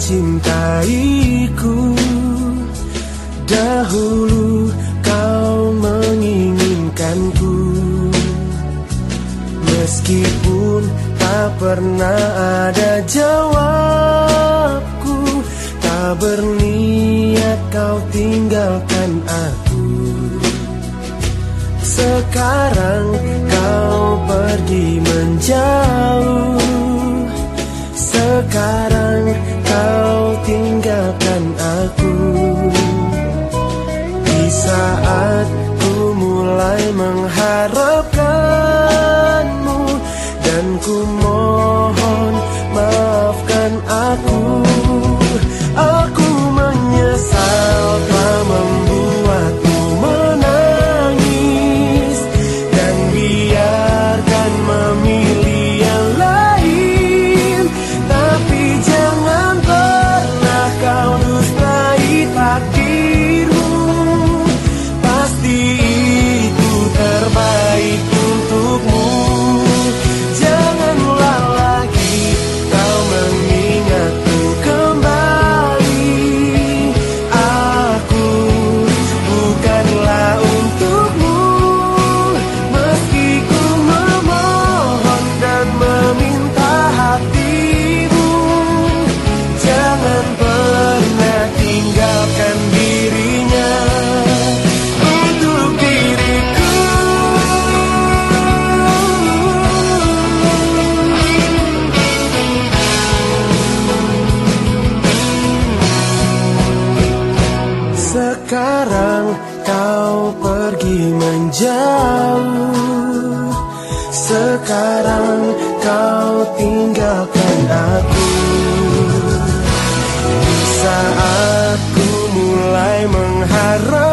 mencintaiku. Dahulu kau menginginkanku. Meskipun tak pernah ada jawabku Tak berniat kau tinggalkan aku. Sekarang kau pergi menjauh. Sekarang saat ku mulai mengharapkanmu Sekarang kau pergi menjauh. Sekarang kau tinggalkan aku. Di saat ku mulai mengharap